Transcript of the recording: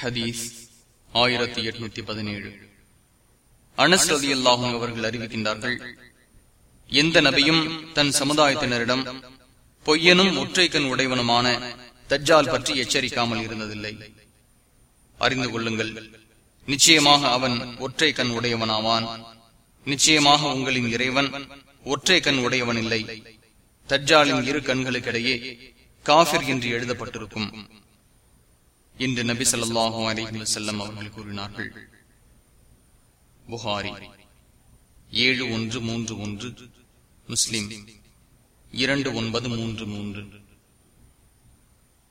ஹதீஸ் ஆயிரத்தி எட்நூத்தி பதினேழு. அனஸ் ரதி அல்லாஹும் அவர்கள் அறிவிக்கின்றார்கள் எந்த நபியும் தன் சமுதாயத்தினரிடம் பொய்யனும் ஒற்றைக்கண் உடையவனுமான தஜ்ஜால் பற்றி எச்சரிக்காமல் இருந்ததில்லை. அறிந்து கொள்ளுங்கள் நிச்சயமாக அவன் ஒற்றை கண் உடையவனாவான். நிச்சயமாக உங்களின் இறைவன் ஒற்றை கண் உடையவன் இல்லை தஜ்ஜாலின் இரு கண்களுக்கிடையே காஃபிர் என்று எழுதப்பட்டிருக்கும். என்று நபி சொல்லாஹு அலஹி செல்லம் அவர்கள் கூறினார்கள் புகாரி ஏழு ஒன்று மூன்று ஒன்று முஸ்லிம் இரண்டு ஒன்பது மூன்று மூன்று.